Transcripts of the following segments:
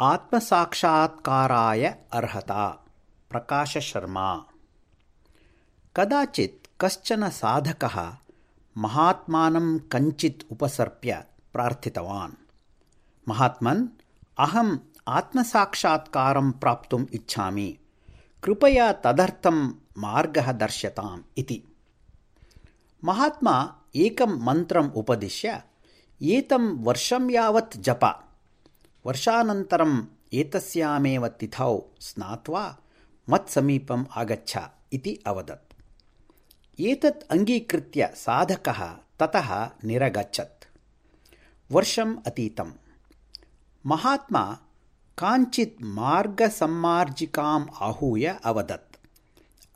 आत्मसाक्षात्काराय अर्हता। प्रकाशशर्मा। कदाचित् कश्चन साधकः महात्मानं कञ्चित् उपसर्प्य प्रार्थितवान्। महात्मन् अहम् आत्मसाक्षात्कारं प्राप्तुम् इच्छामि। कृपया तदर्थं मार्गः दर्श्यताम् इति। महात्मा एकं मन्त्रम् उपदिश्य एतं वर्षं यावत् जप वर्षानन्तरम् एतस्यामेव तिथौ स्नात्वा मत्समीपम् आगच्छ इति अवदत्। एतत् अङ्गीकृत्य साधकः ततः निरगच्छत्। वर्षम् अतीतम्। महात्मा काञ्चित् मार्गसम्मार्जिकाम् आहूय अवदत्।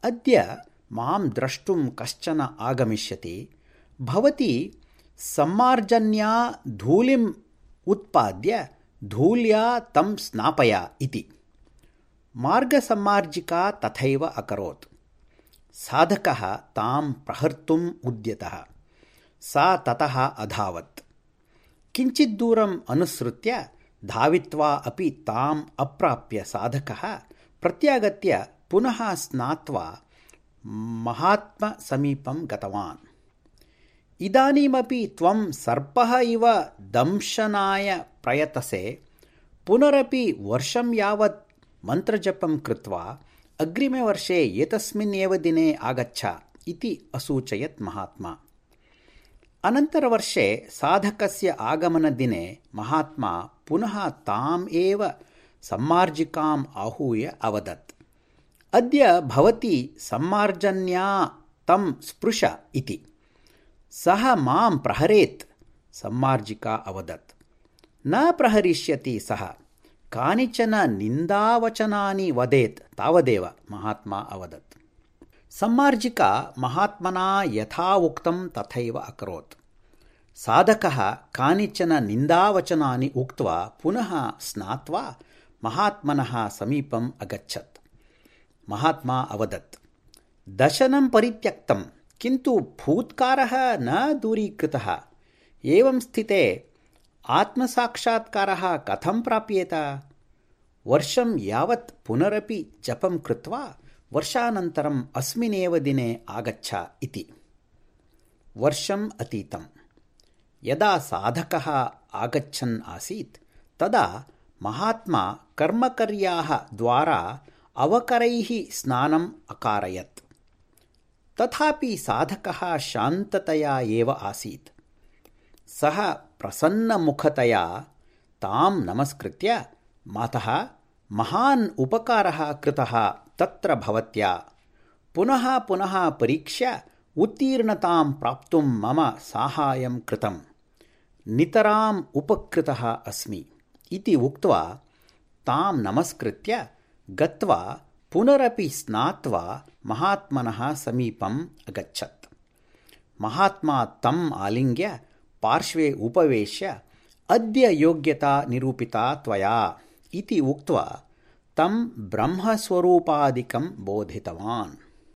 अद्य मां द्रष्टुं कश्चन आगमिष्यति। भवती सम्मार्जन्या धूलिम् उत्पाद्य धूल्या तं स्नापय इति। मार्गसम्मार्जिका तथैव अकरोत्। साधकः तां प्रहर्तुम् उद्यतः। सा ततः अधावत्। किञ्चित् दूरम् अनुसृत्य धावित्वा अपि ताम् अप्राप्य साधकः प्रत्यागत्य पुनः स्नात्वा महात्मसमीपं गतवान्। इदानीमपि त्वं सर्पः इव दंशनाय प्रयतसे पुनरपि वर्षं यावत् मन्त्रजपं कृत्वा अग्रिमे वर्षे एतस्मिन् एव दिने आगच्छ इति असूचयत् महात्मा। अनन्तरवर्षे साधकस्य आगमनदिने महात्मा पुनः ताम् एव सम्मार्जिकाम् आहूय अवदत्। अद्य भवती सम्मार्जन्या तं स्पृश इति। सः मां प्रहरेत् सम्मार्जिका अवदत् न प्रहरिष्यति सः। कानिचन निन्दावचनानि वदेत्। तावदेव महात्मा अवदत्। सम्मार्जिका महात्मना यथा उक्तं तथैव अकरोत्। साधकः कानिचन निन्दावचनानि उक्त्वा पुनः स्नात्वा महात्मनः समीपम् अगच्छत्। महात्मा अवदत् दशनं परित्यक्तं किन्तु फूत्कारः न दूरीकृतः। एवं स्थिते आत्मसाक्षात्कारः कथं प्राप्येत? वर्षं यावत् पुनरपि जपं कृत्वा वर्षानन्तरम् अस्मिन्नेव दिने आगच्छ इति। वर्षम् अतीतम्। यदा साधकः आगच्छन् आसीत् तदा महात्मा कर्मकर्याः द्वारा अवकरैः स्नानम् अकारयत्। तथापि साधकः शान्ततया एव आसीत्। सः प्रसन्नमुखतया तां नमस्कृत्य मातः महान् उपकारः कृतः तत्र भवत्या। पुनः पुनः परीक्ष्य उत्तीर्णतां प्राप्तुं मम साहाय्यं कृतम्। नितराम् उपकृतः अस्मि। इति उक्त्वा तां नमस्कृत्य गत्वा पुनरपि स्नात्वा महात्मनः समीपम् अगच्छत्। महात्मा तम् आलिङ्ग्य पार्श्वे उपवेश्य अद्य योग्यता निरूपिता त्वया इति उक्त्वा तं ब्रह्मस्वरूपादिकं बोधितवान्